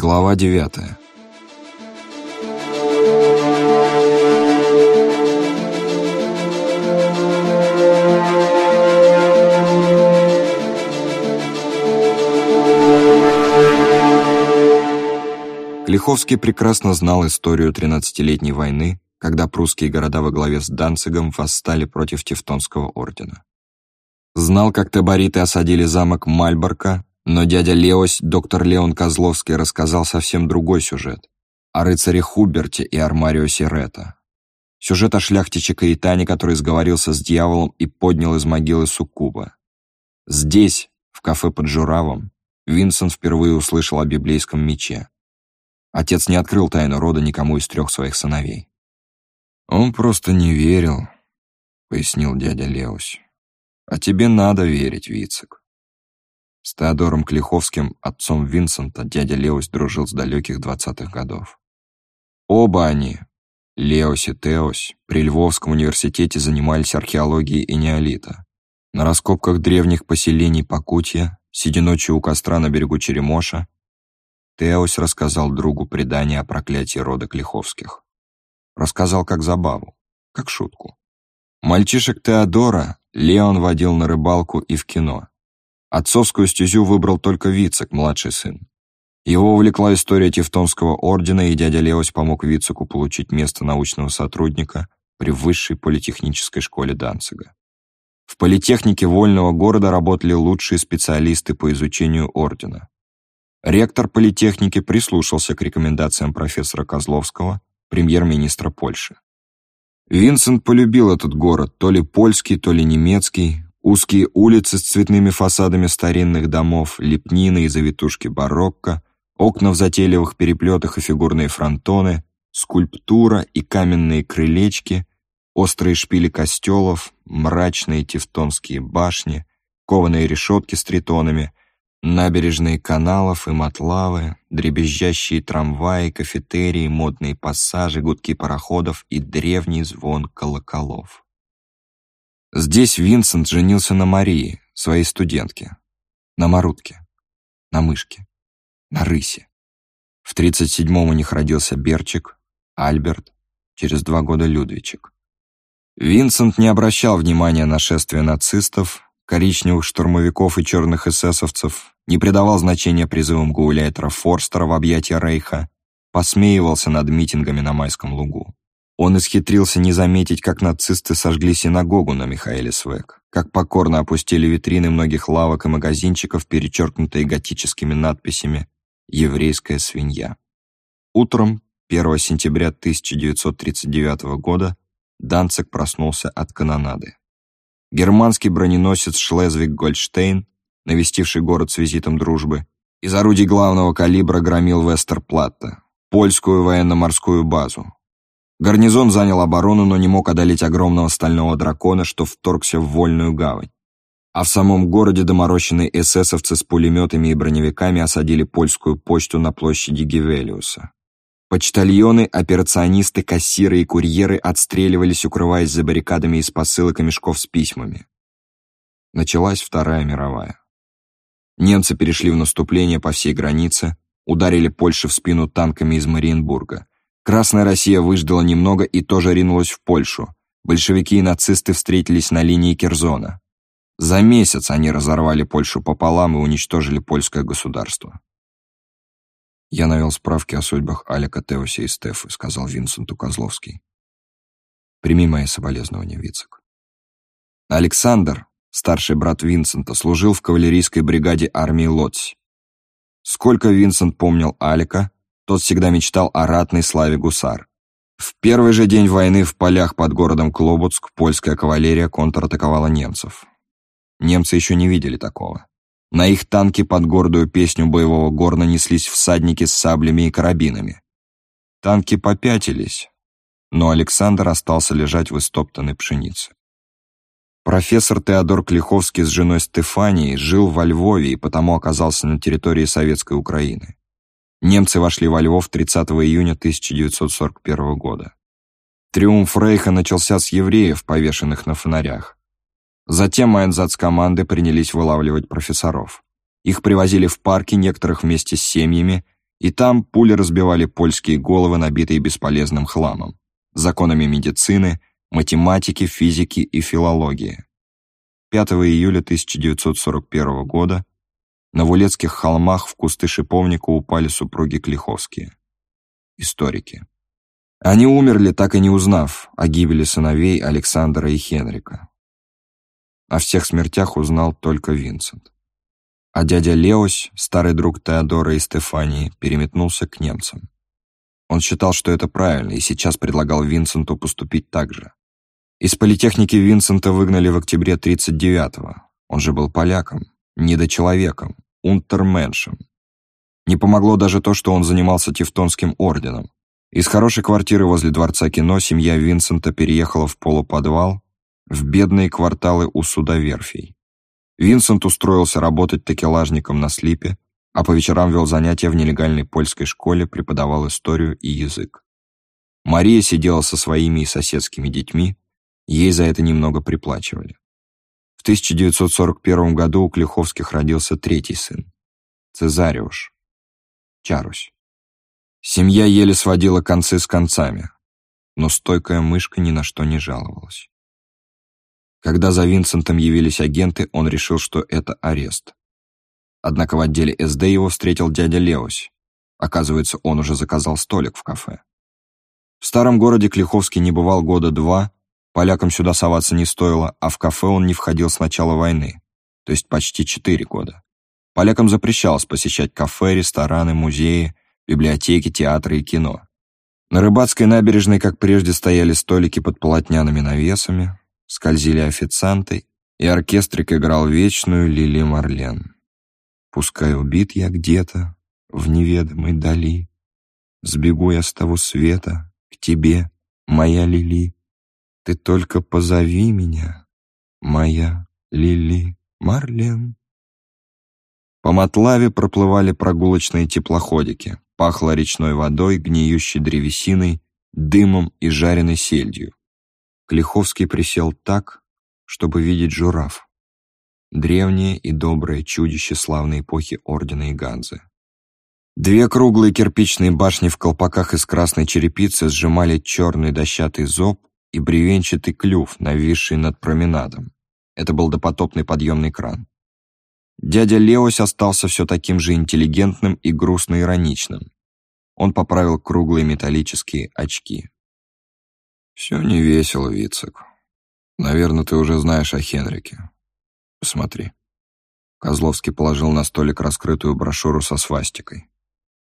Глава девятая. Клиховский прекрасно знал историю тринадцатилетней войны, когда прусские города во главе с Данцигом восстали против Тевтонского ордена. Знал, как табориты осадили замок Мальборка, но дядя Леось, доктор Леон Козловский, рассказал совсем другой сюжет о рыцаре Хуберте и Армариосе Ретта. Сюжет о шляхтиче Каэтане, который сговорился с дьяволом и поднял из могилы Суккуба. Здесь, в кафе под Журавом, Винсент впервые услышал о библейском мече. Отец не открыл тайну рода никому из трех своих сыновей. «Он просто не верил», — пояснил дядя Леось. «А тебе надо верить, Вицек». С Теодором Клиховским, отцом Винсента, дядя Леось дружил с далеких двадцатых годов. Оба они, Леось и Теос, при Львовском университете занимались археологией и неолита. На раскопках древних поселений Покутья, сидя ночью у костра на берегу Черемоша, Теос рассказал другу предание о проклятии рода Клиховских. Рассказал как забаву, как шутку. Мальчишек Теодора Леон водил на рыбалку и в кино. Отцовскую стезю выбрал только Вицек, младший сын. Его увлекла история Тевтонского ордена, и дядя Леось помог Вицеку получить место научного сотрудника при высшей политехнической школе Данцига. В политехнике вольного города работали лучшие специалисты по изучению ордена. Ректор политехники прислушался к рекомендациям профессора Козловского, премьер-министра Польши. Винсент полюбил этот город, то ли польский, то ли немецкий, узкие улицы с цветными фасадами старинных домов, лепнины и завитушки барокко, окна в затейливых переплетах и фигурные фронтоны, скульптура и каменные крылечки, острые шпили костелов, мрачные тевтонские башни, кованые решетки с тритонами, Набережные каналов и матлавы, дребезжащие трамваи, кафетерии, модные пассажи, гудки пароходов и древний звон колоколов. Здесь Винсент женился на Марии, своей студентке, на Марутке, на Мышке, на Рысе. В 37-м у них родился Берчик, Альберт, через два года Людвичек. Винсент не обращал внимания на шествие нацистов, коричневых штурмовиков и черных эсэсовцев, не придавал значения призывам гауляйтера Форстера в объятия Рейха, посмеивался над митингами на Майском лугу. Он исхитрился не заметить, как нацисты сожгли синагогу на Михаэле Свек, как покорно опустили витрины многих лавок и магазинчиков, перечеркнутые готическими надписями «Еврейская свинья». Утром 1 сентября 1939 года Данцик проснулся от канонады. Германский броненосец Шлезвиг-Гольдштейн, навестивший город с визитом дружбы, из орудий главного калибра громил Вестерплатта, польскую военно-морскую базу. Гарнизон занял оборону, но не мог одолеть огромного стального дракона, что вторгся в вольную гавань. А в самом городе доморощенные эсэсовцы с пулеметами и броневиками осадили польскую почту на площади Гевелиуса. Почтальоны, операционисты, кассиры и курьеры отстреливались, укрываясь за баррикадами из посылок и мешков с письмами. Началась Вторая мировая. Немцы перешли в наступление по всей границе, ударили Польше в спину танками из Мариенбурга. Красная Россия выждала немного и тоже ринулась в Польшу. Большевики и нацисты встретились на линии Керзона. За месяц они разорвали Польшу пополам и уничтожили польское государство. «Я навел справки о судьбах Алика, Теоси и Стефы», — сказал Винсенту Козловский. «Прими мои соболезнования, Вицек». Александр, старший брат Винсента, служил в кавалерийской бригаде армии Лотси. Сколько Винсент помнил Алика, тот всегда мечтал о ратной славе гусар. В первый же день войны в полях под городом Клобуцк польская кавалерия контратаковала немцев. Немцы еще не видели такого. На их танки под гордую песню боевого горна неслись всадники с саблями и карабинами. Танки попятились, но Александр остался лежать в истоптанной пшенице. Профессор Теодор Клиховский с женой Стефанией жил во Львове и потому оказался на территории Советской Украины. Немцы вошли во Львов 30 июня 1941 года. Триумф Рейха начался с евреев, повешенных на фонарях. Затем команды принялись вылавливать профессоров. Их привозили в парки, некоторых вместе с семьями, И там пули разбивали польские головы, набитые бесполезным хламом, законами медицины, математики, физики и филологии. 5 июля 1941 года на Вулецких холмах в кусты шиповника упали супруги Клиховские. Историки. Они умерли, так и не узнав о гибели сыновей Александра и Хенрика. О всех смертях узнал только Винсент. А дядя Леось, старый друг Теодора и Стефании, переметнулся к немцам. Он считал, что это правильно, и сейчас предлагал Винсенту поступить так же. Из политехники Винсента выгнали в октябре 39-го. Он же был поляком, недочеловеком, унтерменшем. Не помогло даже то, что он занимался Тевтонским орденом. Из хорошей квартиры возле Дворца кино семья Винсента переехала в полуподвал, в бедные кварталы у судоверфей. Винсент устроился работать такелажником на слипе, а по вечерам вел занятия в нелегальной польской школе, преподавал историю и язык. Мария сидела со своими и соседскими детьми, ей за это немного приплачивали. В 1941 году у Клиховских родился третий сын – Цезариуш, Чарусь. Семья еле сводила концы с концами, но стойкая мышка ни на что не жаловалась. Когда за Винсентом явились агенты, он решил, что это арест. Однако в отделе СД его встретил дядя Леось. Оказывается, он уже заказал столик в кафе. В старом городе Клиховский не бывал года два, полякам сюда соваться не стоило, а в кафе он не входил с начала войны, то есть почти четыре года. Полякам запрещалось посещать кафе, рестораны, музеи, библиотеки, театры и кино. На рыбацкой набережной, как прежде, стояли столики под полотняными навесами, скользили официанты, и оркестрик играл вечную Лили Марлен. «Пускай убит я где-то в неведомой дали, сбегу я с того света к тебе, моя Лили, ты только позови меня, моя Лили Марлен». По Матлаве проплывали прогулочные теплоходики, пахло речной водой, гниющей древесиной, дымом и жареной сельдью. Клиховский присел так, чтобы видеть жураф. Древнее и доброе чудище славной эпохи Ордена и Ганзы. Две круглые кирпичные башни в колпаках из красной черепицы сжимали черный дощатый зоб и бревенчатый клюв, нависший над променадом. Это был допотопный подъемный кран. Дядя Леось остался все таким же интеллигентным и грустно-ироничным. Он поправил круглые металлические очки. «Все не весело, Вицек. Наверное, ты уже знаешь о Хенрике. Посмотри». Козловский положил на столик раскрытую брошюру со свастикой.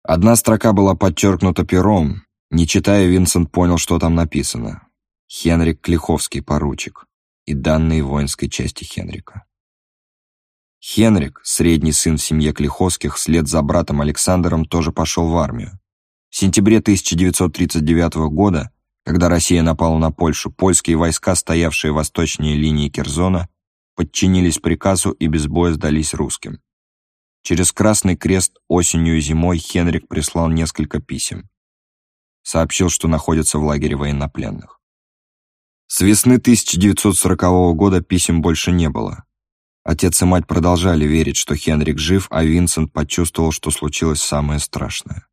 Одна строка была подчеркнута пером. Не читая, Винсент понял, что там написано. Хенрик Клиховский, поручик. И данные воинской части Хенрика. Хенрик, средний сын в семье Клиховских, вслед за братом Александром тоже пошел в армию. В сентябре 1939 года когда Россия напала на Польшу, польские войска, стоявшие восточнее линии Керзона, подчинились приказу и без боя сдались русским. Через Красный Крест осенью и зимой Хенрик прислал несколько писем. Сообщил, что находится в лагере военнопленных. С весны 1940 года писем больше не было. Отец и мать продолжали верить, что Хенрик жив, а Винсент почувствовал, что случилось самое страшное.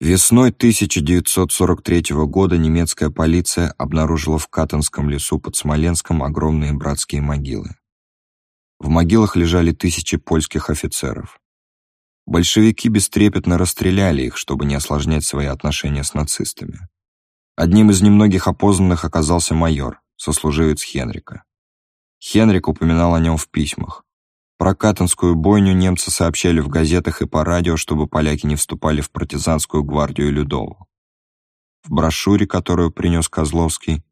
Весной 1943 года немецкая полиция обнаружила в Катанском лесу под Смоленском огромные братские могилы. В могилах лежали тысячи польских офицеров. Большевики бестрепетно расстреляли их, чтобы не осложнять свои отношения с нацистами. Одним из немногих опознанных оказался майор, сослуживец Хенрика. Хенрик упоминал о нем в письмах. Про Катанскую бойню немцы сообщали в газетах и по радио, чтобы поляки не вступали в партизанскую гвардию Людову. В брошюре, которую принес Козловский,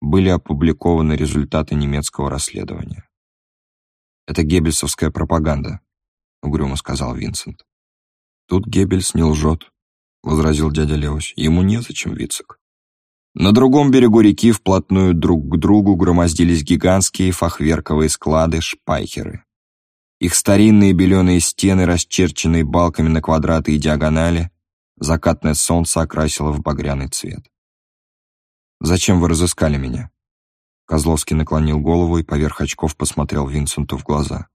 были опубликованы результаты немецкого расследования. «Это геббельсовская пропаганда», — угрюмо сказал Винсент. «Тут Геббельс не лжет», — возразил дядя Леось. «Ему незачем, Вицек». На другом берегу реки вплотную друг к другу громоздились гигантские фахверковые склады шпайхеры. Их старинные беленые стены, расчерченные балками на квадраты и диагонали, закатное солнце окрасило в багряный цвет. «Зачем вы разыскали меня?» Козловский наклонил голову и поверх очков посмотрел Винсенту в глаза.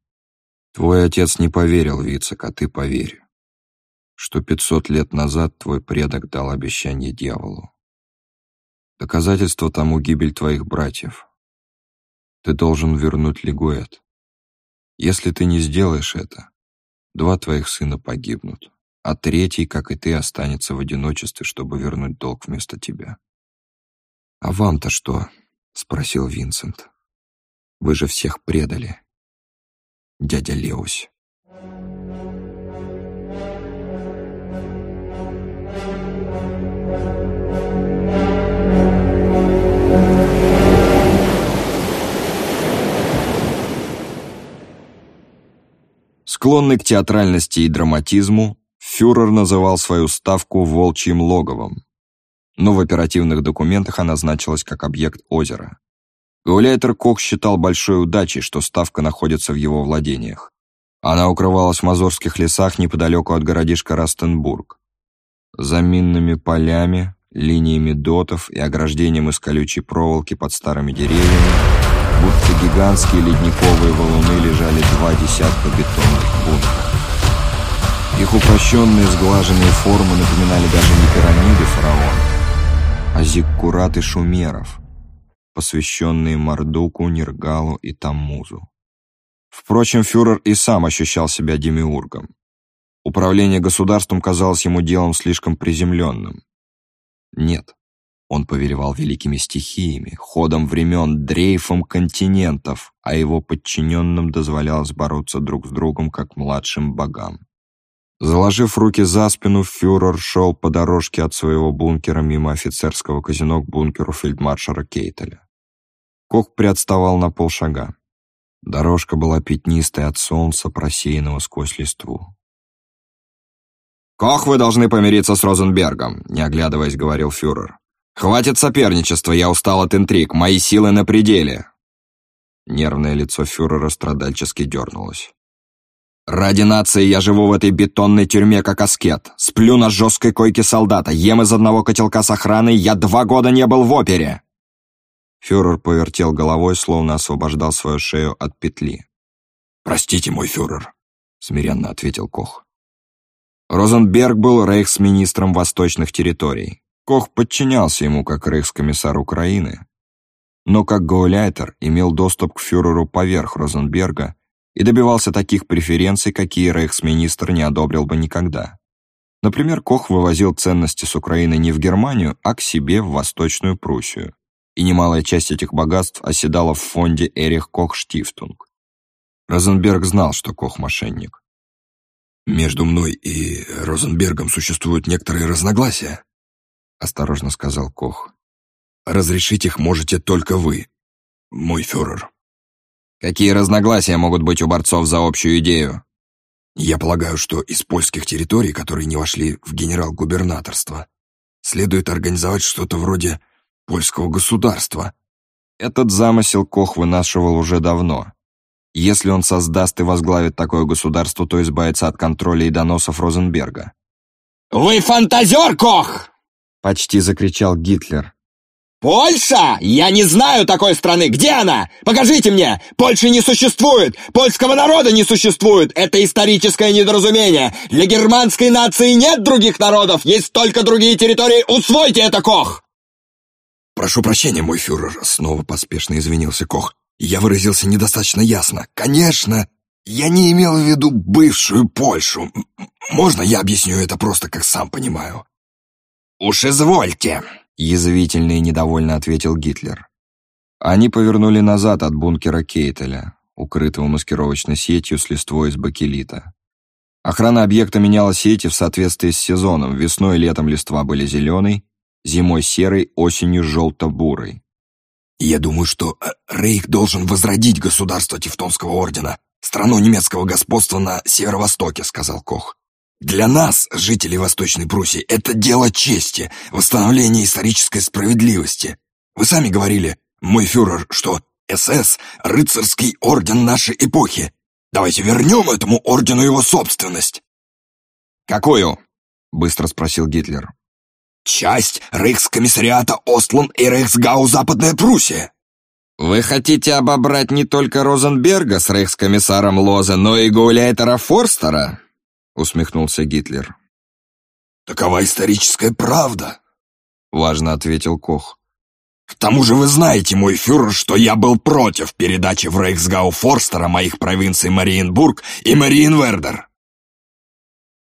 «Твой отец не поверил, Вицек, а ты поверь. что пятьсот лет назад твой предок дал обещание дьяволу. Доказательство тому гибель твоих братьев. Ты должен вернуть Лигуэт. Если ты не сделаешь это, два твоих сына погибнут, а третий, как и ты, останется в одиночестве, чтобы вернуть долг вместо тебя. «А вам-то что?» — спросил Винсент. «Вы же всех предали, дядя Леусь». Склонный к театральности и драматизму, фюрер называл свою ставку «волчьим логовом», но в оперативных документах она значилась как объект озера. Гауляйтер Кох считал большой удачей, что ставка находится в его владениях. Она укрывалась в мазорских лесах неподалеку от городишка Растенбург. За минными полями, линиями дотов и ограждением из колючей проволоки под старыми деревьями будто гигантские ледниковые валуны лежали два десятка бетонных бункеров. Их упрощенные сглаженные формы напоминали даже не пирамиды фараона, а зиккураты шумеров, посвященные Мардуку, Нергалу и Таммузу. Впрочем, фюрер и сам ощущал себя демиургом. Управление государством казалось ему делом слишком приземленным. Нет, он повелевал великими стихиями, ходом времен, дрейфом континентов, а его подчиненным дозволялось бороться друг с другом, как младшим богам. Заложив руки за спину, фюрер шел по дорожке от своего бункера мимо офицерского казино к бункеру фельдмаршера Кейтеля. Кох приотставал на полшага. Дорожка была пятнистой от солнца, просеянного сквозь листву. «Кох, вы должны помириться с Розенбергом», — не оглядываясь, говорил фюрер. «Хватит соперничества, я устал от интриг, мои силы на пределе!» Нервное лицо фюрера страдальчески дернулось. «Ради нации я живу в этой бетонной тюрьме, как аскет. Сплю на жесткой койке солдата, ем из одного котелка с охраной, я два года не был в опере!» Фюрер повертел головой, словно освобождал свою шею от петли. «Простите, мой фюрер», — смиренно ответил Кох. Розенберг был рейхсминистром восточных территорий. Кох подчинялся ему как рейхскомиссар Украины, но как гауляйтер имел доступ к фюреру поверх Розенберга и добивался таких преференций, какие рейхсминистр не одобрил бы никогда. Например, Кох вывозил ценности с Украины не в Германию, а к себе в Восточную Пруссию, и немалая часть этих богатств оседала в фонде Эрих Кох Штифтунг. Розенберг знал, что Кох мошенник. «Между мной и Розенбергом существуют некоторые разногласия», — осторожно сказал Кох. «Разрешить их можете только вы, мой фюрер». «Какие разногласия могут быть у борцов за общую идею?» «Я полагаю, что из польских территорий, которые не вошли в генерал-губернаторство, следует организовать что-то вроде польского государства». Этот замысел Кох вынашивал уже давно. Если он создаст и возглавит такое государство, то избавится от контроля и доносов Розенберга. «Вы фантазер, Кох!» — почти закричал Гитлер. «Польша? Я не знаю такой страны! Где она? Покажите мне! Польши не существует! Польского народа не существует! Это историческое недоразумение! Для германской нации нет других народов! Есть только другие территории! Усвойте это, Кох!» «Прошу прощения, мой фюрер», — снова поспешно извинился Кох. «Я выразился недостаточно ясно. Конечно, я не имел в виду бывшую Польшу. Можно я объясню это просто, как сам понимаю?» «Уж извольте», — язвительно и недовольно ответил Гитлер. Они повернули назад от бункера Кейтеля, укрытого маскировочной сетью с листвой из бакелита. Охрана объекта меняла сети в соответствии с сезоном. Весной и летом листва были зеленой, зимой серой, осенью желто-бурой. «Я думаю, что э, Рейх должен возродить государство Тевтонского ордена, страну немецкого господства на северо-востоке», — сказал Кох. Для нас, жителей Восточной Пруссии, это дело чести, восстановление исторической справедливости. Вы сами говорили, мой фюрер, что СС — рыцарский орден нашей эпохи. Давайте вернем этому ордену его собственность. «Какую?» — быстро спросил Гитлер. «Часть рейхскомиссариата Остланд и Рейхсгау Западная Пруссия». «Вы хотите обобрать не только Розенберга с рейхскомиссаром Лозе, но и Гауляйтера Форстера?» Усмехнулся Гитлер. Такова историческая правда», — важно ответил Кох. «К тому же вы знаете, мой фюрер, что я был против передачи в Рейхсгау Форстера моих провинций Мариенбург и Мариенвердер».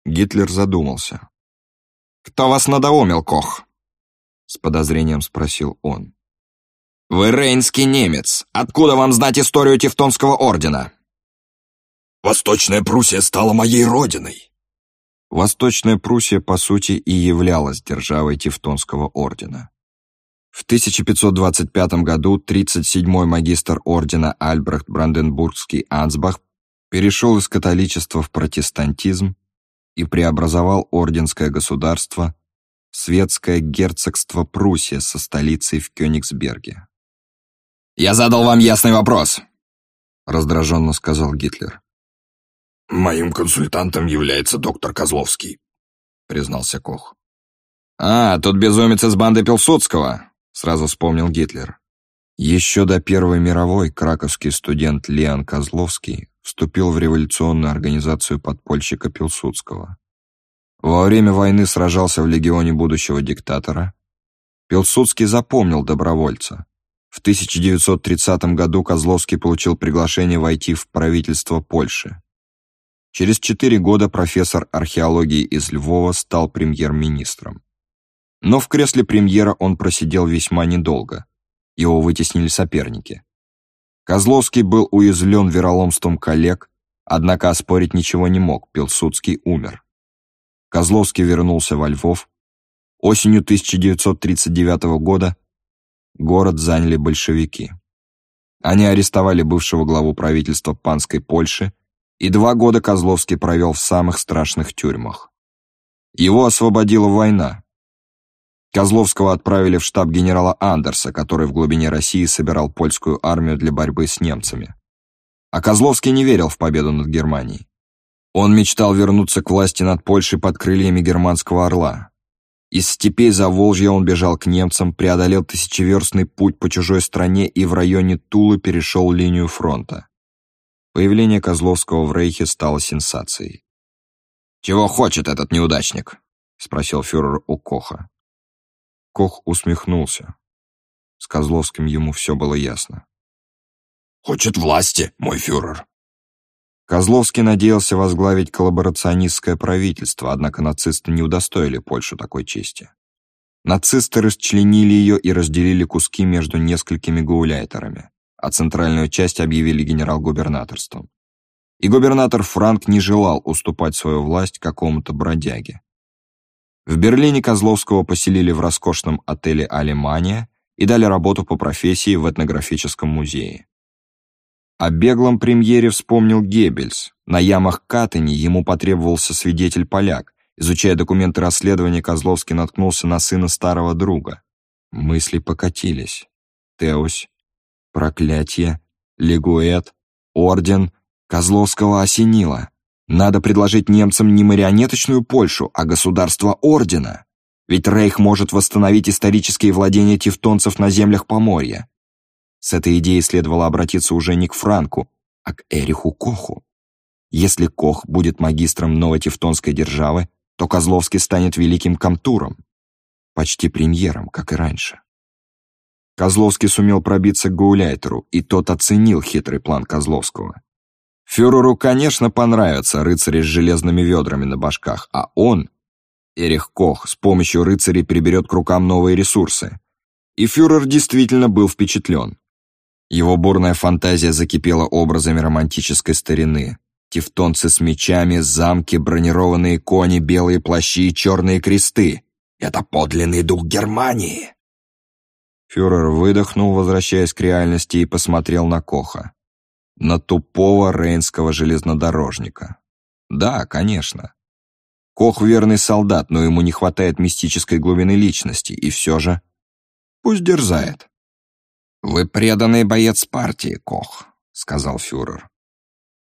Гитлер задумался. «Кто вас надоумил, Кох?» — с подозрением спросил он. «Вы рейнский немец. Откуда вам знать историю Тевтонского ордена?» «Восточная Пруссия стала моей родиной». Восточная Пруссия, по сути, и являлась державой Тевтонского ордена. В 1525 году 37-й магистр ордена Альбрехт Бранденбургский Ансбах перешел из католичества в протестантизм и преобразовал орденское государство светское герцогство Пруссия со столицей в Кёнигсберге. «Я задал вам ясный вопрос», — раздраженно сказал Гитлер. «Моим консультантом является доктор Козловский», — признался Кох. «А, тот безумец из банды Пилсудского», — сразу вспомнил Гитлер. Еще до Первой мировой краковский студент Леон Козловский вступил в революционную организацию подпольщика Пилсудского. Во время войны сражался в легионе будущего диктатора. Пилсудский запомнил добровольца. В 1930 году Козловский получил приглашение войти в правительство Польши. Через четыре года профессор археологии из Львова стал премьер-министром. Но в кресле премьера он просидел весьма недолго. Его вытеснили соперники. Козловский был уязвлен вероломством коллег, однако оспорить ничего не мог, Пилсудский умер. Козловский вернулся во Львов. Осенью 1939 года город заняли большевики. Они арестовали бывшего главу правительства Панской Польши, и два года Козловский провел в самых страшных тюрьмах. Его освободила война. Козловского отправили в штаб генерала Андерса, который в глубине России собирал польскую армию для борьбы с немцами. А Козловский не верил в победу над Германией. Он мечтал вернуться к власти над Польшей под крыльями германского орла. Из степей за Волжья он бежал к немцам, преодолел тысячеверстный путь по чужой стране и в районе Тулы перешел линию фронта. Появление Козловского в Рейхе стало сенсацией. «Чего хочет этот неудачник?» — спросил фюрер у Коха. Кох усмехнулся. С Козловским ему все было ясно. «Хочет власти, мой фюрер», Козловский надеялся возглавить коллаборационистское правительство, однако нацисты не удостоили Польшу такой чести. Нацисты расчленили ее и разделили куски между несколькими гауляйтерами, а центральную часть объявили генерал-губернаторством. И губернатор Франк не желал уступать свою власть какому-то бродяге. В Берлине Козловского поселили в роскошном отеле «Алемания» и дали работу по профессии в этнографическом музее. О беглом премьере вспомнил Геббельс. На ямах Катани ему потребовался свидетель-поляк. Изучая документы расследования, Козловский наткнулся на сына старого друга. Мысли покатились. Теусь, проклятие, легуэт, орден. Козловского осенило. Надо предложить немцам не марионеточную Польшу, а государство ордена. Ведь Рейх может восстановить исторические владения тевтонцев на землях Поморья. С этой идеей следовало обратиться уже не к Франку, а к Эриху Коху. Если Кох будет магистром новотевтонской державы, то Козловский станет великим комтуром, почти премьером, как и раньше. Козловский сумел пробиться к Гауляйтеру, и тот оценил хитрый план Козловского. Фюреру, конечно, понравятся рыцари с железными ведрами на башках, а он, Эрих Кох, с помощью рыцарей приберет к рукам новые ресурсы. И фюрер действительно был впечатлен. Его бурная фантазия закипела образами романтической старины. Тевтонцы с мечами, замки, бронированные кони, белые плащи и черные кресты. Это подлинный дух Германии. Фюрер выдохнул, возвращаясь к реальности, и посмотрел на Коха. На тупого рейнского железнодорожника. Да, конечно. Кох верный солдат, но ему не хватает мистической глубины личности, и все же... Пусть дерзает. «Вы преданный боец партии, Кох», — сказал фюрер.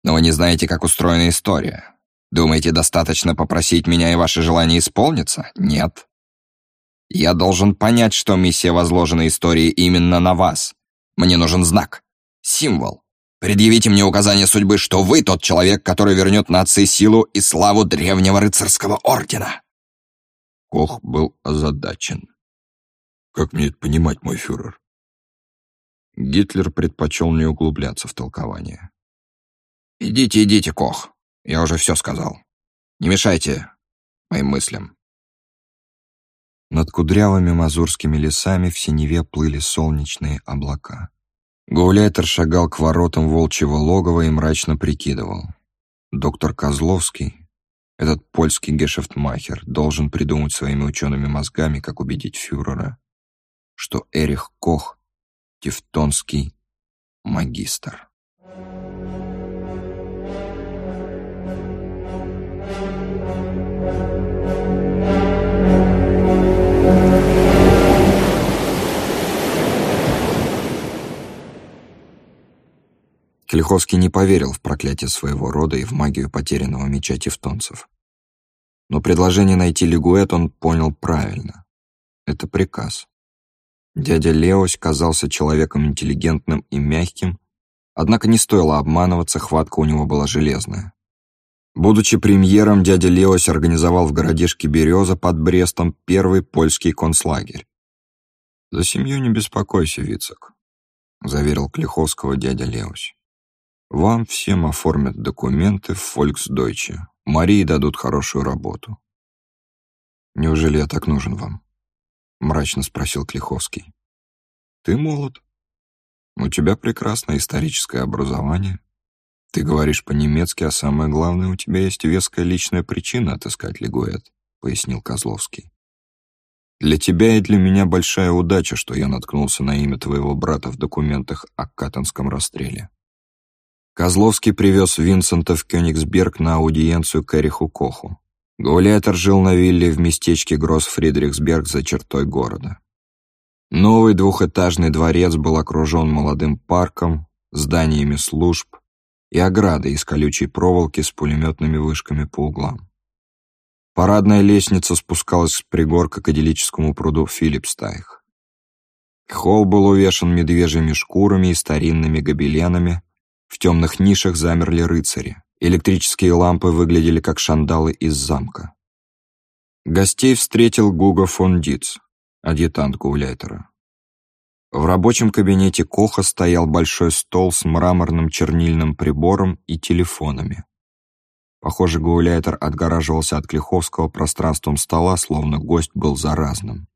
«Но вы не знаете, как устроена история. Думаете, достаточно попросить меня, и ваше желание исполнится? Нет. Я должен понять, что миссия возложена историей именно на вас. Мне нужен знак, символ. Предъявите мне указание судьбы, что вы тот человек, который вернет нации силу и славу древнего рыцарского ордена». Кох был озадачен. «Как мне это понимать, мой фюрер?» Гитлер предпочел не углубляться в толкование. «Идите, идите, Кох. Я уже все сказал. Не мешайте моим мыслям». Над кудрявыми мазурскими лесами в синеве плыли солнечные облака. Гауляйтер шагал к воротам волчьего логова и мрачно прикидывал. Доктор Козловский, этот польский гешефтмахер, должен придумать своими учеными мозгами, как убедить фюрера, что Эрих Кох — тевтонский магистр. Клиховский не поверил в проклятие своего рода и в магию потерянного меча тевтонцев. Но предложение найти Лигуэт он понял правильно. Это приказ. Дядя Леось казался человеком интеллигентным и мягким, однако не стоило обманываться, хватка у него была железная. Будучи премьером, дядя Леось организовал в городишке Береза под Брестом первый польский концлагерь. «За семью не беспокойся, Вицек», — заверил Клиховского дядя Леось. Вам всем оформят документы в Volksdeutsche. Марии дадут хорошую работу. Неужели я так нужен вам? Мрачно спросил Клиховский. Ты молод. У тебя прекрасное историческое образование. Ты говоришь по-немецки, а самое главное, у тебя есть веская личная причина отыскать Лигуэт, пояснил Козловский. Для тебя и для меня большая удача, что я наткнулся на имя твоего брата в документах о Каттенском расстреле. Козловский привез Винсента в Кёнигсберг на аудиенцию к Эриху Коху. Гауляйтер жил на вилле в местечке Гросс-Фридрихсберг за чертой города. Новый двухэтажный дворец был окружен молодым парком, зданиями служб и оградой из колючей проволоки с пулеметными вышками по углам. Парадная лестница спускалась с пригорка к идиллическому пруду Филипстайх. Холл был увешан медвежьими шкурами и старинными гобеленами, в темных нишах замерли рыцари. Электрические лампы выглядели как шандалы из замка. Гостей встретил Гуго фон Диц, адъютант Гауляйтера. В рабочем кабинете Коха стоял большой стол с мраморным чернильным прибором и телефонами. Похоже, Гауляйтер отгораживался от Клиховского пространством стола, словно гость был заразным.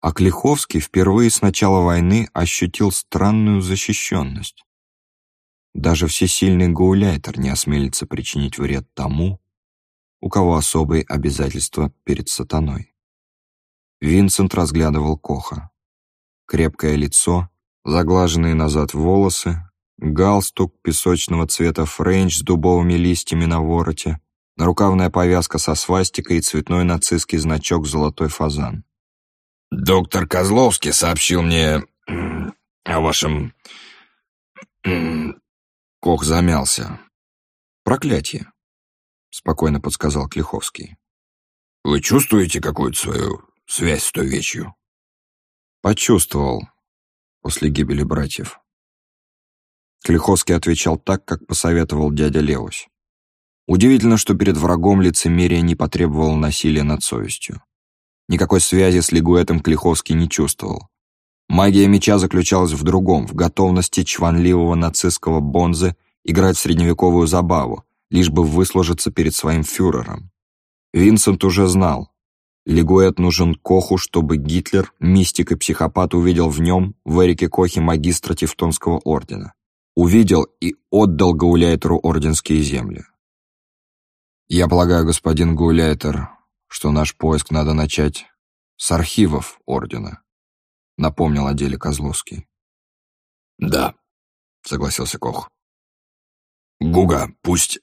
А Клиховский впервые с начала войны ощутил странную защищенность. Даже всесильный гауляйтер не осмелится причинить вред тому, у кого особые обязательства перед сатаной. Винсент разглядывал Коха. Крепкое лицо, заглаженные назад волосы, галстук песочного цвета френч с дубовыми листьями на вороте, нарукавная повязка со свастикой и цветной нацистский значок «Золотой фазан». «Доктор Козловский сообщил мне о вашем Кох замялся. «Проклятие», — спокойно подсказал Клиховский. «Вы чувствуете какую-то свою связь с той вещью?» «Почувствовал после гибели братьев». Клиховский отвечал так, как посоветовал дядя Леось. Удивительно, что перед врагом лицемерие не потребовало насилия над совестью. Никакой связи с Лигуэтом Клиховский не чувствовал. Магия меча заключалась в другом, в готовности чванливого нацистского бонзы играть в средневековую забаву, лишь бы выслужиться перед своим фюрером. Винсент уже знал. Лигуэт нужен Коху, чтобы Гитлер, мистик и психопат, увидел в нем, в Эрике Кохе, магистра Тевтонского ордена. Увидел и отдал Гауляйтеру орденские земли. Я полагаю, господин Гауляйтер, что наш поиск надо начать с архивов ордена напомнил о деле Козловский. «Да», — согласился Кох. «Гуга, пусть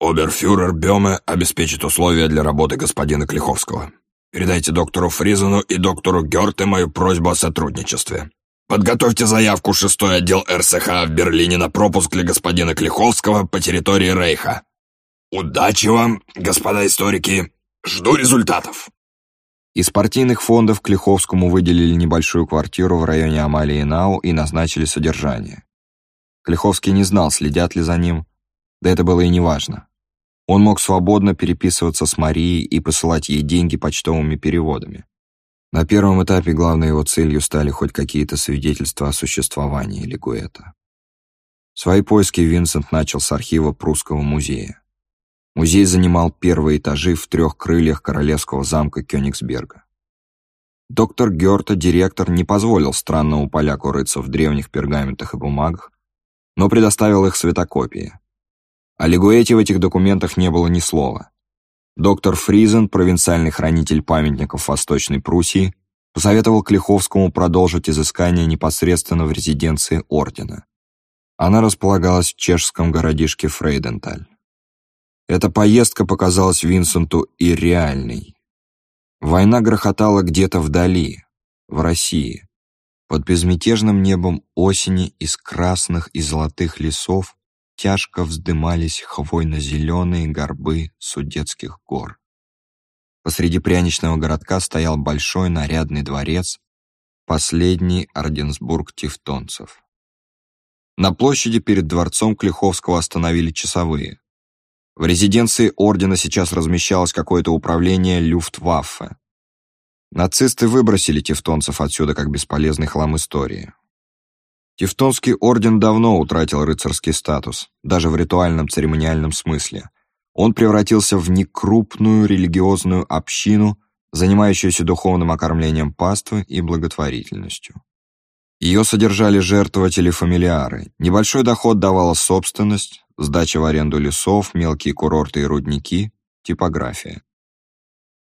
оберфюрер Бёме обеспечит условия для работы господина Клиховского. Передайте доктору Фризену и доктору Гёрте мою просьбу о сотрудничестве. Подготовьте заявку шестой отдел РСХ в Берлине на пропуск для господина Клиховского по территории Рейха. Удачи вам, господа историки. Жду результатов». Из партийных фондов Клиховскому выделили небольшую квартиру в районе Амалии Нау и назначили содержание. Клиховский не знал, следят ли за ним, да это было и неважно. Он мог свободно переписываться с Марией и посылать ей деньги почтовыми переводами. На первом этапе главной его целью стали хоть какие-то свидетельства о существовании Лигуэта. Свои поиски Винсент начал с архива Прусского музея. Музей занимал первые этажи в трех крыльях королевского замка Кёнигсберга. Доктор Гёрта, директор, не позволил странному поляку рыться в древних пергаментах и бумагах, но предоставил их светокопии. О Лигуэте в этих документах не было ни слова. Доктор Фризен, провинциальный хранитель памятников Восточной Пруссии, посоветовал Клиховскому продолжить изыскание непосредственно в резиденции ордена. Она располагалась в чешском городишке Фрейденталь. Эта поездка показалась Винсенту и реальной. Война грохотала где-то вдали, в России. Под безмятежным небом осени из красных и золотых лесов тяжко вздымались хвойно-зеленые горбы Судетских гор. Посреди пряничного городка стоял большой нарядный дворец, последний Орденсбург тевтонцев. На площади перед дворцом Клиховского остановили часовые. В резиденции ордена сейчас размещалось какое-то управление Люфтваффе. Нацисты выбросили тевтонцев отсюда как бесполезный хлам истории. Тевтонский орден давно утратил рыцарский статус, даже в ритуальном церемониальном смысле. Он превратился в некрупную религиозную общину, занимающуюся духовным окормлением паствы и благотворительностью. Ее содержали жертвователи-фамилиары. Небольшой доход давала собственность, сдача в аренду лесов, мелкие курорты и рудники, типография.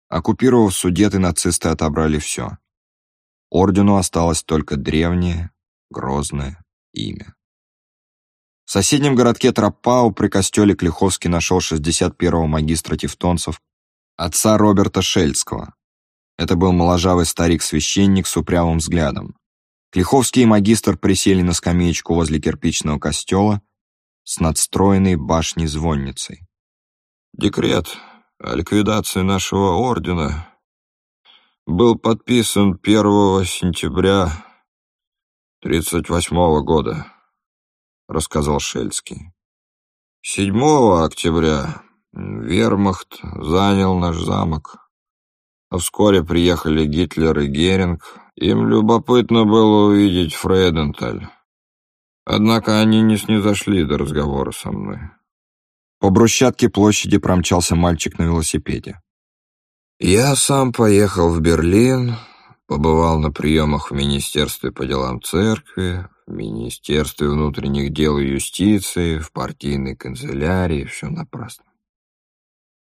Оккупировав Судеты, нацисты отобрали все. Ордену осталось только древнее, грозное имя. В соседнем городке Тропау при костеле Клиховский нашел 61-го магистра тевтонцев, отца Роберта Шельцкого. Это был моложавый старик-священник с упрямым взглядом. Клиховский и магистр присели на скамеечку возле кирпичного костела с надстроенной башней-звонницей. «Декрет о ликвидации нашего ордена был подписан 1 сентября 38-го года», — рассказал Шельский. 7 октября вермахт занял наш замок, а вскоре приехали Гитлер и Геринг. Им любопытно было увидеть Фрейденталь. Однако они не снизошли до разговора со мной. По брусчатке площади промчался мальчик на велосипеде. Я сам поехал в Берлин, Побывал на приемах в Министерстве по делам церкви, в Министерстве внутренних дел и юстиции, в партийной канцелярии. Все напрасно.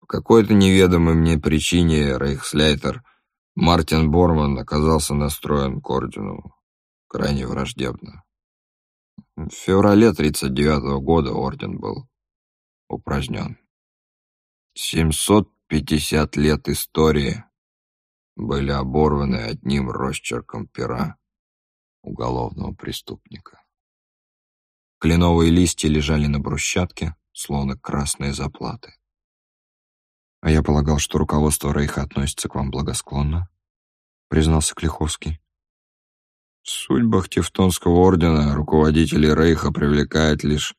По какой-то неведомой мне причине рейхсляйтер Мартин Борман оказался настроен к ордену крайне враждебно. В феврале 1939 года орден был упразднен. 750 лет истории были оборваны одним росчерком пера уголовного преступника. Кленовые листья лежали на брусчатке, словно красные заплаты. «А я полагал, что руководство Рейха относится к вам благосклонно», — признался Клиховский. Судьбах Тевтонского ордена руководителей Рейха привлекает лишь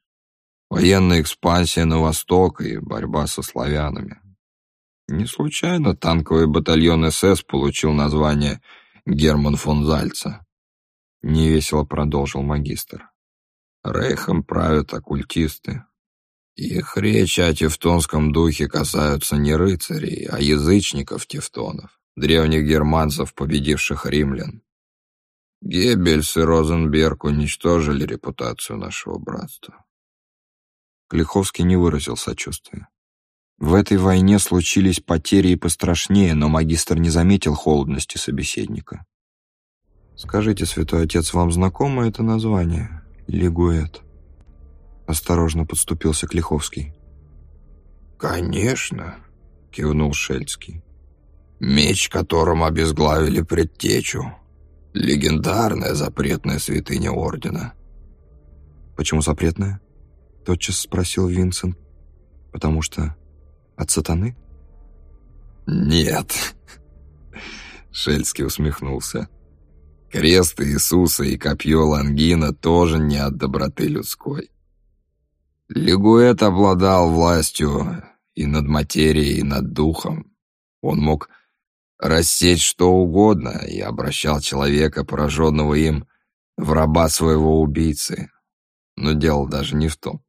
военная экспансия на восток и борьба со славянами. Не случайно танковый батальон СС получил название Герман фон Зальца. Невесело продолжил магистр. Рейхом правят оккультисты. Их речи о тевтонском духе касаются не рыцарей, а язычников-тевтонов, древних германцев, победивших римлян. Геббельс и Розенберг уничтожили репутацию нашего братства. Клиховский не выразил сочувствия. В этой войне случились потери и пострашнее, но магистр не заметил холодности собеседника. «Скажите, святой отец, вам знакомо это название? Лигуэт?» Осторожно подступился Клиховский. «Конечно», — кивнул Шельцкий. «Меч, которым обезглавили предтечу. Легендарная запретная святыня Ордена». «Почему запретная?» — тотчас спросил Винсент. «Потому что от сатаны? Нет. Шельский усмехнулся. Крест Иисуса и копье Лангина тоже не от доброты людской. Лигуэт обладал властью и над материей, и над духом. Он мог рассечь что угодно и обращал человека, пораженного им, в раба своего убийцы. Но дело даже не в том.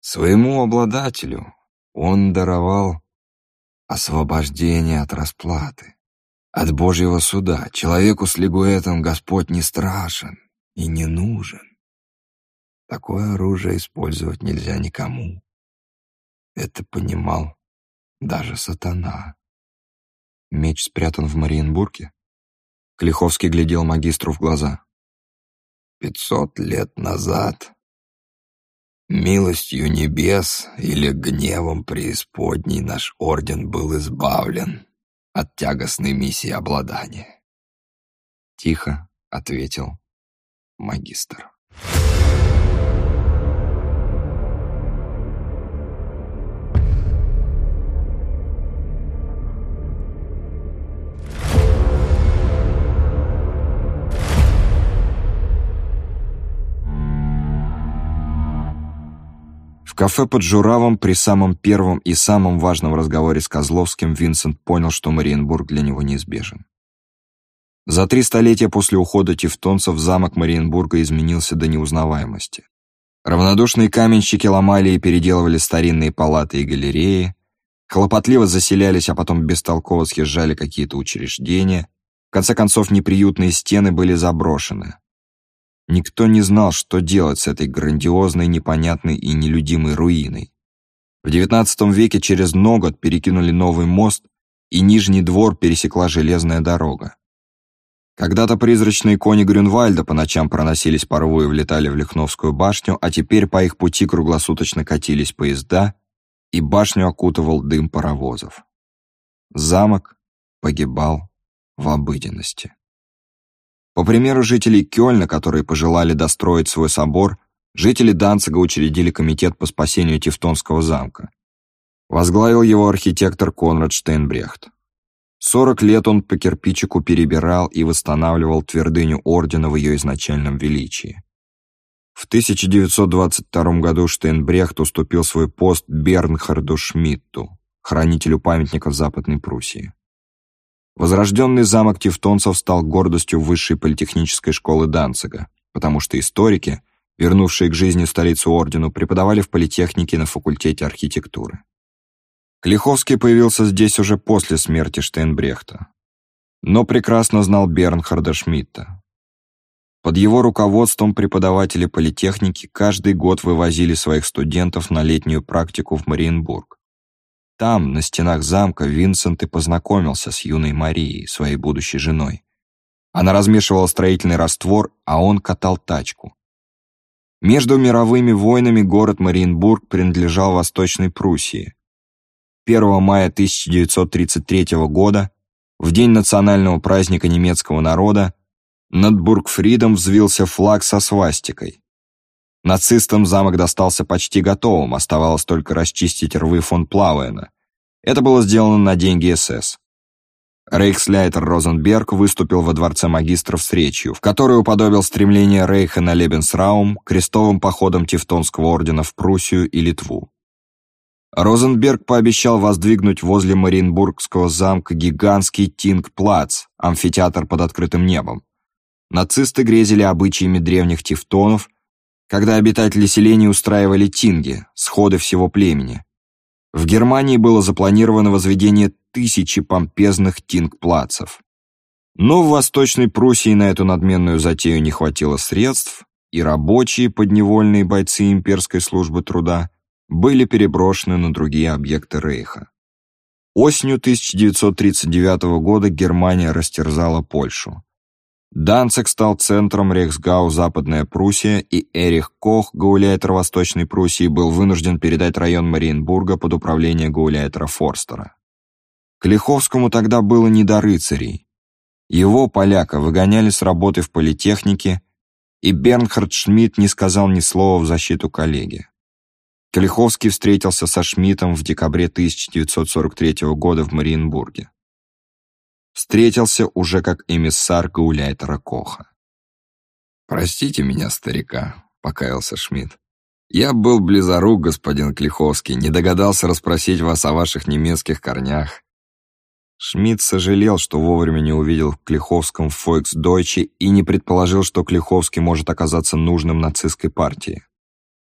Своему обладателю он даровал освобождение от расплаты, от Божьего суда. Человеку с лигуэтом Господь не страшен и не нужен. Такое оружие использовать нельзя никому. Это понимал даже сатана. Меч спрятан в Мариенбурге? Клиховский глядел магистру в глаза. Пятьсот лет назад милостью небес или гневом преисподней наш орден был избавлен от тягостной миссии обладания. Тихо ответил магистр. В кафе под Журавом при самом первом и самом важном разговоре с Козловским Винсент понял, что Мариенбург для него неизбежен. За три столетия после ухода тевтонцев замок Мариенбурга изменился до неузнаваемости. Равнодушные каменщики ломали и переделывали старинные палаты и галереи, хлопотливо заселялись, а потом бестолково съезжали какие-то учреждения. В конце концов, неприютные стены были заброшены. Никто не знал, что делать с этой грандиозной, непонятной и нелюдимой руиной. В XIX веке через Ногот перекинули новый мост, и Нижний двор пересекла железная дорога. Когда-то призрачные кони Грюнвальда по ночам проносились по рву и влетали в Лихновскую башню, а теперь по их пути круглосуточно катились поезда, и башню окутывал дым паровозов. Замок погибал в обыденности. По примеру жителей Кёльна, которые пожелали достроить свой собор, жители Данцига учредили комитет по спасению Тевтонского замка. Возглавил его архитектор Конрад Штейнбрехт. Сорок лет он по кирпичику перебирал и восстанавливал твердыню ордена в ее изначальном величии. В 1922 году Штейнбрехт уступил свой пост Бернхарду Шмидту, хранителю памятников Западной Пруссии. Возрожденный замок тевтонцев стал гордостью высшей политехнической школы Данцига, потому что историки, вернувшие к жизни столицу ордену, преподавали в политехнике на факультете архитектуры. Клиховский появился здесь уже после смерти Штейнбрехта, но прекрасно знал Бернхарда Шмидта. Под его руководством преподаватели политехники каждый год вывозили своих студентов на летнюю практику в Мариенбург. Там, на стенах замка, Винсент и познакомился с юной Марией, своей будущей женой. Она размешивала строительный раствор, а он катал тачку. Между мировыми войнами город Мариенбург принадлежал Восточной Пруссии. 1 мая 1933 года, в день национального праздника немецкого народа, над Бургфридом взвился флаг со свастикой. Нацистам замок достался почти готовым, оставалось только расчистить рвы фон Плауэна. Это было сделано на деньги СС. Рейхсляйтер Розенберг выступил во дворце магистров с речью, в которой уподобил стремление Рейха на Лебенсраум крестовым походом Тевтонского ордена в Пруссию и Литву. Розенберг пообещал воздвигнуть возле Мариенбургского замка гигантский Тинг-Плац, амфитеатр под открытым небом. Нацисты грезили обычаями древних тевтонов, когда обитатели селений устраивали тинги, сходы всего племени. В Германии было запланировано возведение тысячи помпезных тинг-плацев. Но в Восточной Пруссии на эту надменную затею не хватило средств, и рабочие, подневольные бойцы имперской службы труда, были переброшены на другие объекты Рейха. Осенью 1939 года Германия растерзала Польшу. Данцик стал центром Рейхсгау Западная Пруссия, и Эрих Кох, гауляйтер Восточной Пруссии, был вынужден передать район Мариенбурга под управление гауляйтера Форстера. Клиховскому тогда было не до рыцарей. Его, поляка, выгоняли с работы в политехнике, и Бернхард Шмидт не сказал ни слова в защиту коллеги. Клиховский встретился со Шмидтом в декабре 1943 года в Мариенбурге встретился уже как эмиссар гауляйтера Коха. «Простите меня, старика», — покаялся Шмидт. Я был близорук, господин Клиховский, не догадался расспросить вас о ваших немецких корнях. Шмидт сожалел, что вовремя не увидел в Клиховском Фольксдойче и не предположил, что Клиховский может оказаться нужным нацистской партии.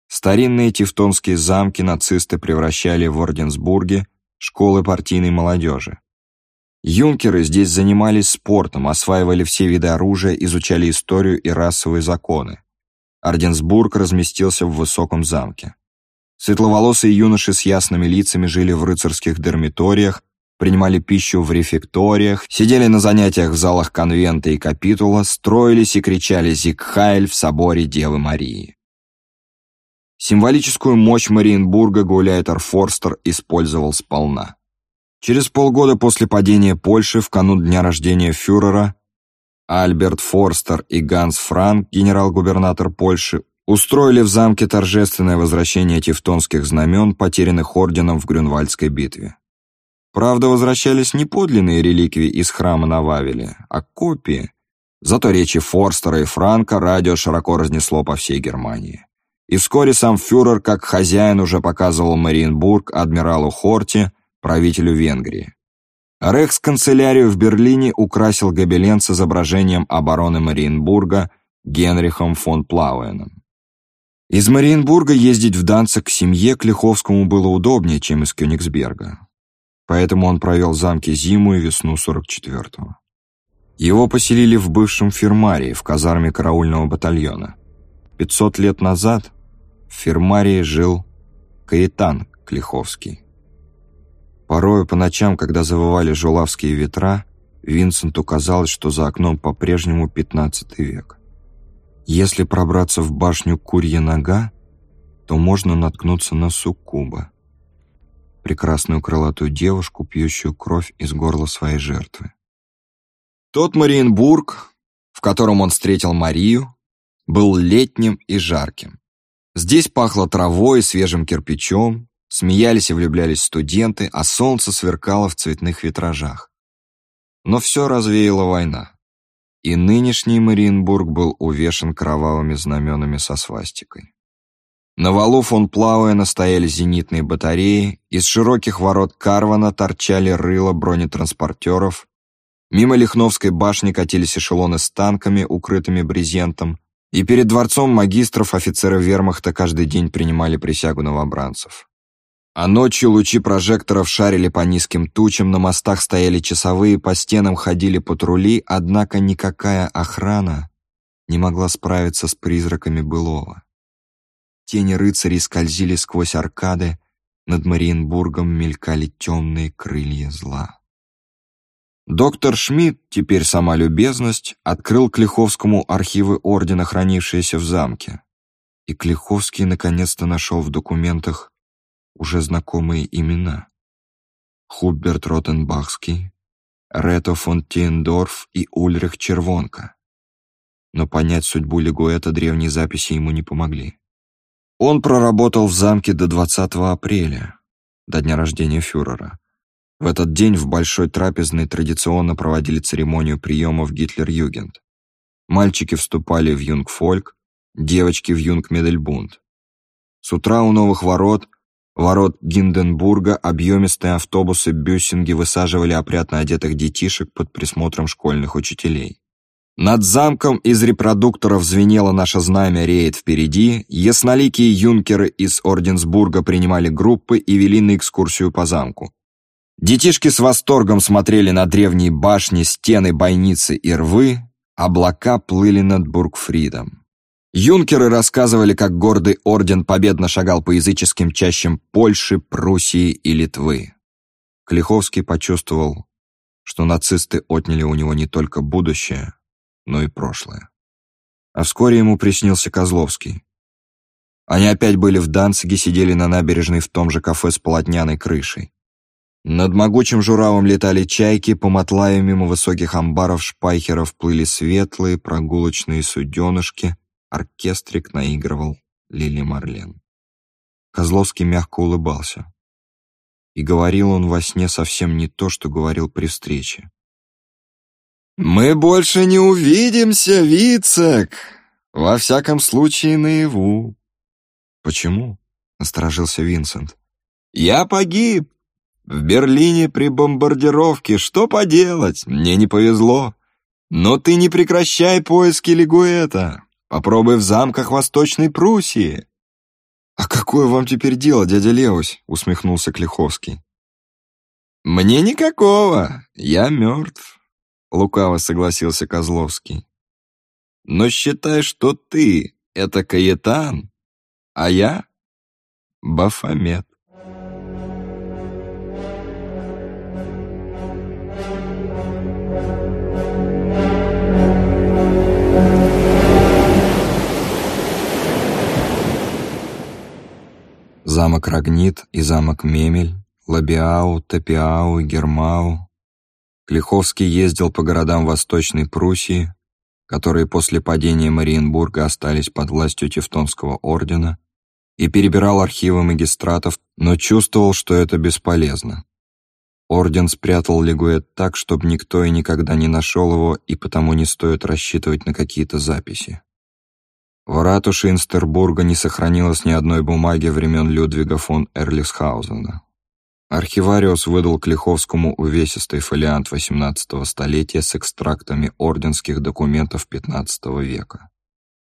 Старинные тевтонские замки нацисты превращали в Орденсбурге школы партийной молодежи. Юнкеры здесь занимались спортом, осваивали все виды оружия, изучали историю и расовые законы. Орденсбург разместился в высоком замке. Светловолосые юноши с ясными лицами жили в рыцарских дормиториях, принимали пищу в рефекториях, сидели на занятиях в залах конвента и капитула, строились и кричали «Зигхайль» в соборе Девы Марии. Символическую мощь Мариенбурга Гауляйтер Форстер использовал сполна. Через полгода после падения Польши, в канун дня рождения фюрера, Альберт Форстер и Ганс Франк, генерал-губернатор Польши, устроили в замке торжественное возвращение тевтонских знамен, потерянных орденом в Грюнвальдской битве. Правда, возвращались не подлинные реликвии из храма на Вавеле, а копии. Зато речи Форстера и Франка радио широко разнесло по всей Германии. И вскоре сам фюрер, как хозяин, уже показывал Мариенбург адмиралу Хорти, правителю Венгрии. Рейхсканцелярию в Берлине украсил гобелен с изображением обороны Мариенбурга Генрихом фон Плауэном. Из Мариенбурга ездить в Данцик к семье Клиховскому было удобнее, чем из Кёнигсберга. Поэтому он провел в замке зиму и весну 44-го. Его поселили в бывшем фермарии, в казарме караульного батальона. 500 лет назад в фермарии жил Каэтан Клиховский. Порою по ночам, когда завывали жулавские ветра, Винсенту казалось, что за окном по-прежнему пятнадцатый век. Если пробраться в башню Курья Нога, то можно наткнуться на суккуба, прекрасную крылатую девушку, пьющую кровь из горла своей жертвы. Тот Мариенбург, в котором он встретил Марию, был летним и жарким. Здесь пахло травой и свежим кирпичом, Смеялись и влюблялись студенты, а солнце сверкало в цветных витражах. Но все развеяла война. И нынешний Мариенбург был увешан кровавыми знаменами со свастикой. На валу фон Плауэна стояли зенитные батареи, из широких ворот Карвана торчали рыла бронетранспортеров, мимо Лихновской башни катились эшелоны с танками, укрытыми брезентом, и перед дворцом магистров офицеры вермахта каждый день принимали присягу новобранцев. А ночью лучи прожекторов шарили по низким тучам, на мостах стояли часовые, по стенам ходили патрули, однако никакая охрана не могла справиться с призраками былого. Тени рыцарей скользили сквозь аркады, над Мариенбургом мелькали темные крылья зла. Доктор Шмидт, теперь сама любезность, открыл Клиховскому архивы ордена, хранившиеся в замке. И Клиховский наконец-то нашел в документах уже знакомые имена. Хуберт Ротенбахский, Рето фон Тиендорф и Ульрих Червонка. Но понять судьбу Лигуэта древние записи ему не помогли. Он проработал в замке до 20 апреля, до дня рождения фюрера. В этот день в Большой трапезной традиционно проводили церемонию приема в Гитлер-Югент. Мальчики вступали в Юнгфольк, девочки в Юнг-Медельбунд. С утра у новых ворот – ворот Гинденбурга объемистые автобусы Бюссинги высаживали опрятно одетых детишек под присмотром школьных учителей. Над замком из репродукторов звенело наше знамя «Реет впереди», ясноликие юнкеры из Орденсбурга принимали группы и вели на экскурсию по замку. Детишки с восторгом смотрели на древние башни, стены, бойницы и рвы, облака плыли над Бургфридом. Юнкеры рассказывали, как гордый орден победно шагал по языческим чащам Польши, Пруссии и Литвы. Клиховский почувствовал, что нацисты отняли у него не только будущее, но и прошлое. А вскоре ему приснился Козловский. Они опять были в Данциге, сидели на набережной в том же кафе с полотняной крышей. Над могучим журавом летали чайки, по мотлаю мимо высоких амбаров шпайхеров плыли светлые прогулочные суденышки, оркестрик наигрывал Лили Марлен. Козловский мягко улыбался. И говорил он во сне совсем не то, что говорил при встрече. «Мы больше не увидимся, Вицек! Во всяком случае, наяву. «Почему?» — насторожился Винсент. «Я погиб! В Берлине при бомбардировке. Что поделать? Мне не повезло. Но ты не прекращай поиски Лигуэта. Попробуй в замках Восточной Пруссии». «А какое вам теперь дело, дядя Леусь?» — усмехнулся Клиховский. «Мне никакого. Я мертв», — лукаво согласился Козловский. «Но считай, что ты — это Каэтан, а я — Бафомет». Замок Рагнит и замок Мемель, Лабиау, Топиау, Гермау. Клиховский ездил по городам Восточной Пруссии, которые после падения Мариенбурга остались под властью Тевтонского ордена, и перебирал архивы магистратов, но чувствовал, что это бесполезно. Орден спрятал Лигуэт так, чтобы никто и никогда не нашел его, и потому не стоит рассчитывать на какие-то записи. В ратуше Инстербурга не сохранилось ни одной бумаги времен Людвига фон Эрлихсхаузена. Архивариус выдал Клиховскому увесистый фолиант XVIII столетия с экстрактами орденских документов XV века.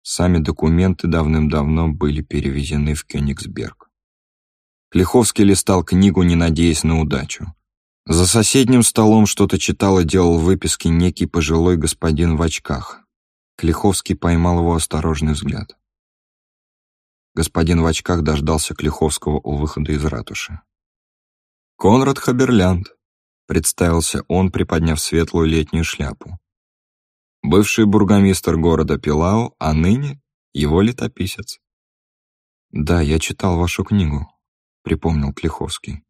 Сами документы давным-давно были перевезены в Кёнигсберг. Клиховский листал книгу, не надеясь на удачу. За соседним столом что-то читал и делал выписки некий пожилой господин в очках. Клиховский поймал его осторожный взгляд. Господин в очках дождался Клиховского у выхода из ратуши. «Конрад Хаберлянд», — представился он, приподняв светлую летнюю шляпу. «Бывший бургомистр города Пилау, а ныне его летописец». «Да, я читал вашу книгу», — припомнил Клиховский.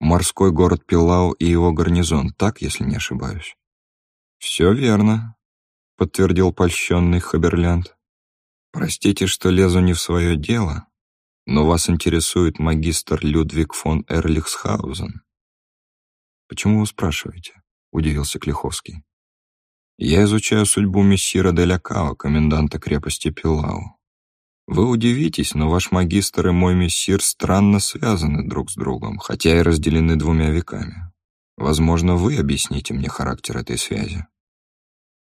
«Морской город Пилау и его гарнизон, так, если не ошибаюсь?» «Все верно», — подтвердил польщенный Хаберлянд. «Простите, что лезу не в свое дело, но вас интересует магистр Людвиг фон Эрлихсхаузен. «Почему вы спрашиваете?» — удивился Клиховский. «Я изучаю судьбу мессира Деля Као, коменданта крепости Пилау. Вы удивитесь, но ваш магистр и мой мессир странно связаны друг с другом, хотя и разделены двумя веками. Возможно, вы объясните мне характер этой связи».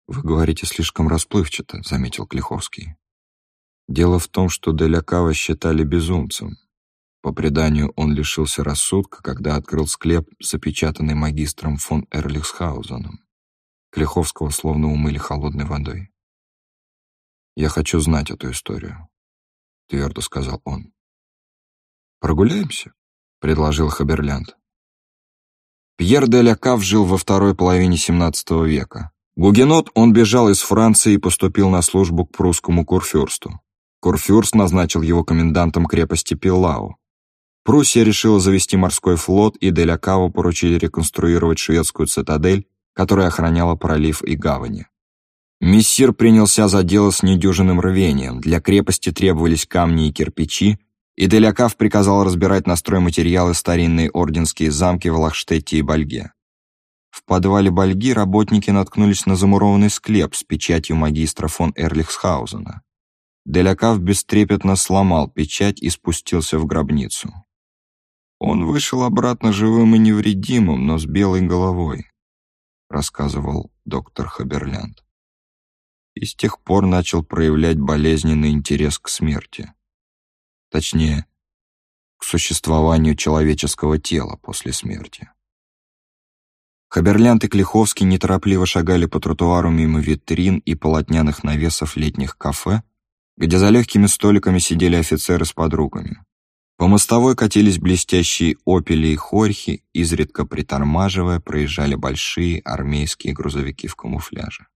«Вы говорите слишком расплывчато», — заметил Клиховский. Дело в том, что Делякава считали безумцем. По преданию, он лишился рассудка, когда открыл склеп, запечатанный магистром фон Эрлихсхаузеном. Клеховского словно умыли холодной водой. «Я хочу знать эту историю», — твердо сказал он. «Прогуляемся?» — предложил Хаберлянд. Пьер де Лякав жил во второй половине XVII века. Гугенот, он бежал из Франции и поступил на службу к прусскому курфюрсту. Курфюрст назначил его комендантом крепости Пиллау. Пруссия решила завести морской флот, и Делякаву поручили реконструировать шведскую цитадель, которая охраняла пролив и гавани. Мессир принялся за дело с недюжинным рвением. Для крепости требовались камни и кирпичи, и Делякав приказал разбирать на стройматериалы старинные орденские замки в Лахштетте и Бальге. В подвале Бальги работники наткнулись на замурованный склеп с печатью магистра фон Эрлихсхаузена. Делякав бестрепетно сломал печать и спустился в гробницу. Он вышел обратно живым и невредимым, но с белой головой, рассказывал доктор Хаберлянд. И с тех пор начал проявлять болезненный интерес к смерти. Точнее, к существованию человеческого тела после смерти. Хаберлянд и Клиховский неторопливо шагали по тротуару мимо витрин и полотняных навесов летних кафе, где за легкими столиками сидели офицеры с подругами. По мостовой катились блестящие опели и хорьхи, изредка притормаживая, проезжали большие армейские грузовики в камуфляже.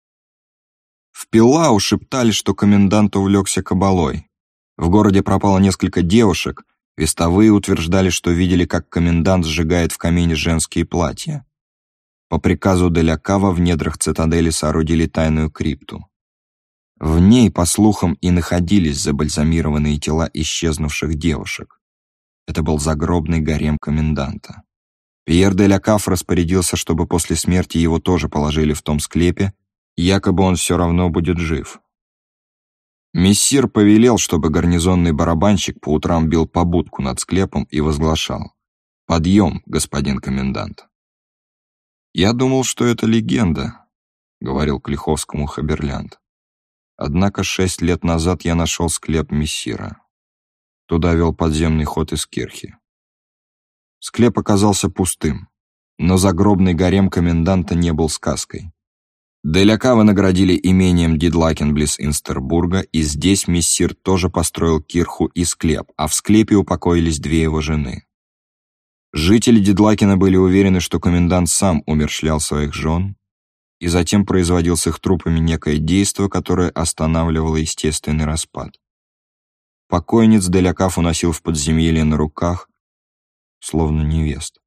В Пилау шептали, что комендант увлекся кабалой. В городе пропало несколько девушек, вестовые утверждали, что видели, как комендант сжигает в камине женские платья. По приказу Делякава в недрах цитадели соорудили тайную крипту. В ней, по слухам, и находились забальзамированные тела исчезнувших девушек. Это был загробный гарем коменданта. Пьер де Лякаф распорядился, чтобы после смерти его тоже положили в том склепе, якобы он все равно будет жив. Мессир повелел, чтобы гарнизонный барабанщик по утрам бил побудку над склепом и возглашал «Подъем, господин комендант». «Я думал, что это легенда», — говорил Клиховскому Хаберлянд. «Однако шесть лет назад я нашел склеп мессира. Туда вел подземный ход из кирхи. Склеп оказался пустым, но загробный гарем коменданта не был сказкой. Делякава наградили имением Дидлакен близ Инстербурга, и здесь мессир тоже построил кирху и склеп, а в склепе упокоились две его жены. Жители Дидлакена были уверены, что комендант сам умерщвлял своих жен, и затем производил с их трупами некое действо, которое останавливало естественный распад. Покойниц Делякав уносил в подземелье на руках, словно невест.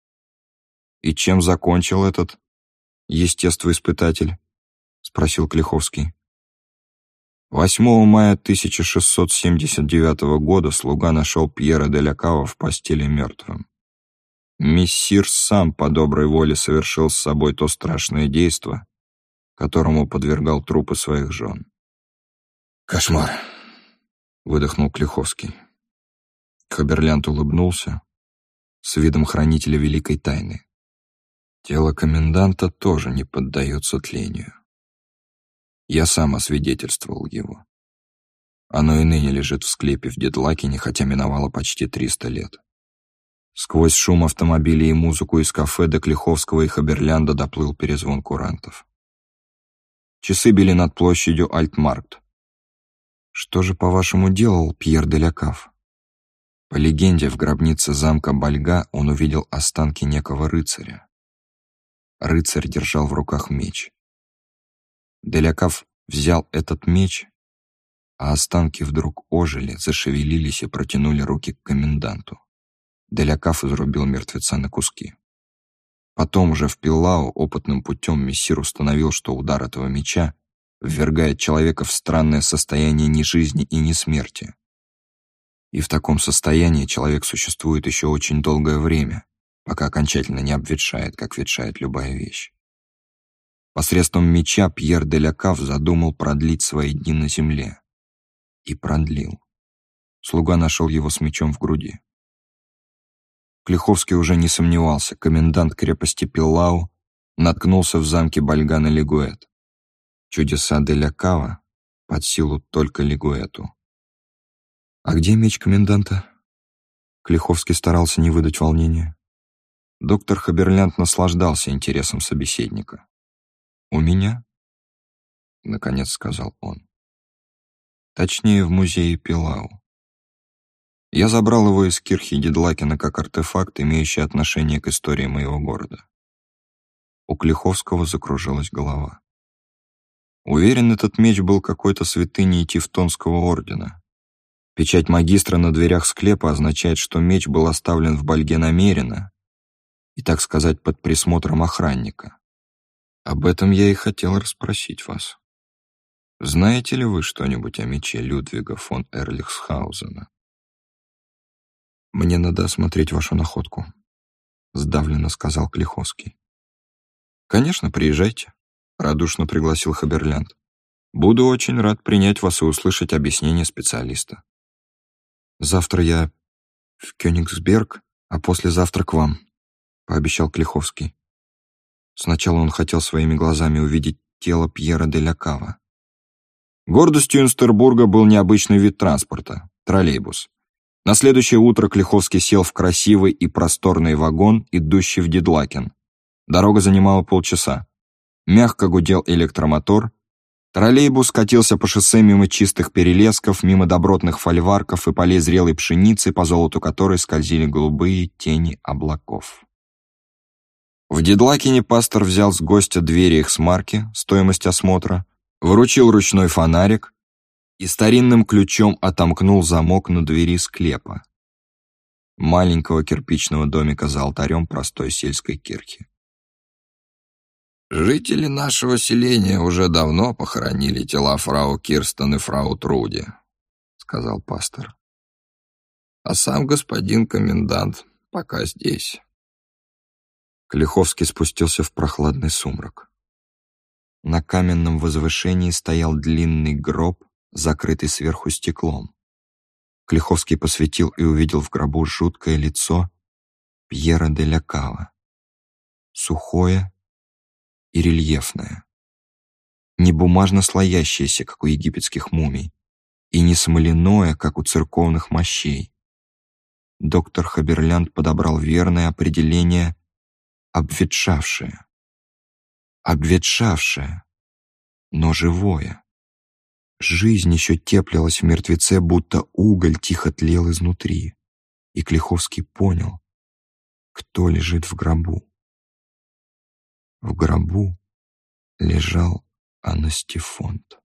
И чем закончил этот естествоиспытатель? — спросил Клиховский. 8 мая 1679 года слуга нашел Пьера де Лякава в постели мертвым. Мессир сам по доброй воле совершил с собой то страшное действо, которому подвергал трупы своих жен. «Кошмар!» — выдохнул Клиховский. Хаберлянд улыбнулся с видом хранителя великой тайны. Тело коменданта тоже не поддается тлению. Я сам освидетельствовал его. Оно и ныне лежит в склепе в Дедлакине, хотя миновало почти 300 лет. Сквозь шум автомобилей и музыку из кафе до Клиховского и Хаберлянда доплыл перезвон курантов. Часы били над площадью Альтмаркт. Что же, по-вашему, делал Пьер де Лякав? По легенде, в гробнице замка Бальга он увидел останки некого рыцаря. Рыцарь держал в руках меч. Делякав взял этот меч, а останки вдруг ожили, зашевелились и протянули руки к коменданту. Делякав изрубил мертвеца на куски. Потом уже в Пиллау опытным путем мессир установил, что удар этого меча ввергает человека в странное состояние ни жизни и ни смерти. И в таком состоянии человек существует еще очень долгое время, пока окончательно не обветшает, как ветшает любая вещь. Посредством меча Пьер де Лякав задумал продлить свои дни на земле. И продлил. Слуга нашел его с мечом в груди. Клиховский уже не сомневался, комендант крепости Пиллау наткнулся в замке Бальгана Лигуэт. Чудеса де Лякава под силу только Лигуэту. «А где меч коменданта?» Клиховский старался не выдать волнения. Доктор Хаберлянд наслаждался интересом собеседника. «У меня?» — наконец сказал он. «Точнее, в музее Пилау. Я забрал его из кирхи Дедлакина как артефакт, имеющий отношение к истории моего города. У Клиховского закружилась голова. Уверен, этот меч был какой-то святыней Тевтонского ордена. Печать магистра на дверях склепа означает, что меч был оставлен в Бальге намеренно и, так сказать, под присмотром охранника. Об этом я и хотел расспросить вас. Знаете ли вы что-нибудь о мече Людвига фон Эрлихсхаузена? Мне надо осмотреть вашу находку, сдавленно сказал Клиховский. Конечно, приезжайте, радушно пригласил Хаберлянд. Буду очень рад принять вас и услышать объяснение специалиста. Завтра я в Кёнигсберг, а послезавтра к вам, пообещал Клиховский. Сначала он хотел своими глазами увидеть тело Пьера де Лякава. Гордостью Инстербурга был необычный вид транспорта — троллейбус. На следующее утро Клиховский сел в красивый и просторный вагон, идущий в Дедлакен. Дорога занимала полчаса. Мягко гудел электромотор. Троллейбус катился по шоссе мимо чистых перелесков, мимо добротных фольварков и полей зрелой пшеницы, по золоту которой скользили голубые тени облаков. В Дедлакине пастор взял с гостя двери их смарки, стоимость осмотра, выручил ручной фонарик и старинным ключом отомкнул замок на двери склепа, маленького кирпичного домика за алтарем простой сельской кирхи. «Жители нашего селения уже давно похоронили тела фрау Кирстен и фрау Труди», — сказал пастор. «А сам господин комендант пока здесь». Клиховский спустился в прохладный сумрак. На каменном возвышении стоял длинный гроб закрытый сверху стеклом. Клиховский посветил и увидел в гробу жуткое лицо Пьера де ля Кава. Сухое и рельефное. Не бумажно слоящееся, как у египетских мумий, и не смоляное, как у церковных мощей. Доктор Хаберлянд подобрал верное определение «обветшавшее». Обветшавшее, но живое. Жизнь еще теплилась в мертвеце, будто уголь тихо тлел изнутри. И Клиховский понял, кто лежит в гробу. В гробу лежал Анастифонт.